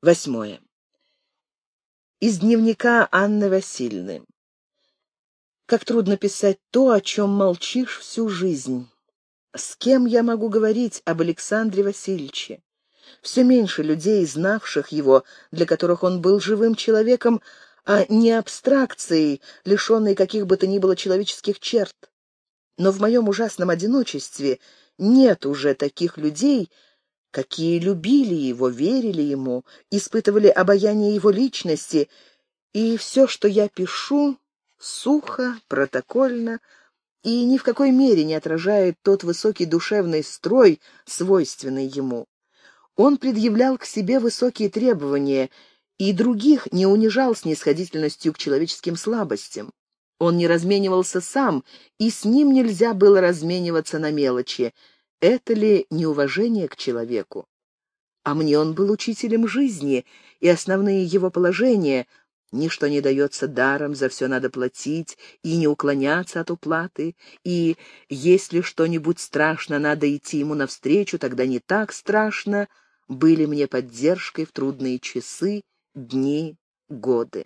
Восьмое. Из дневника Анны Васильевны. Как трудно писать то, о чем молчишь всю жизнь. С кем я могу говорить об Александре Васильевиче? Все меньше людей, знавших его, для которых он был живым человеком, а не абстракцией, лишенной каких бы то ни было человеческих черт. Но в моем ужасном одиночестве нет уже таких людей, какие любили его, верили ему, испытывали обаяние его личности, и все, что я пишу, сухо, протокольно, и ни в какой мере не отражает тот высокий душевный строй, свойственный ему. Он предъявлял к себе высокие требования и других не унижал снисходительностью к человеческим слабостям. Он не разменивался сам, и с ним нельзя было размениваться на мелочи. Это ли неуважение к человеку? А мне он был учителем жизни, и основные его положения — Ничто не дается даром, за все надо платить и не уклоняться от уплаты, и если что-нибудь страшно, надо идти ему навстречу, тогда не так страшно, были мне поддержкой в трудные часы, дни, годы.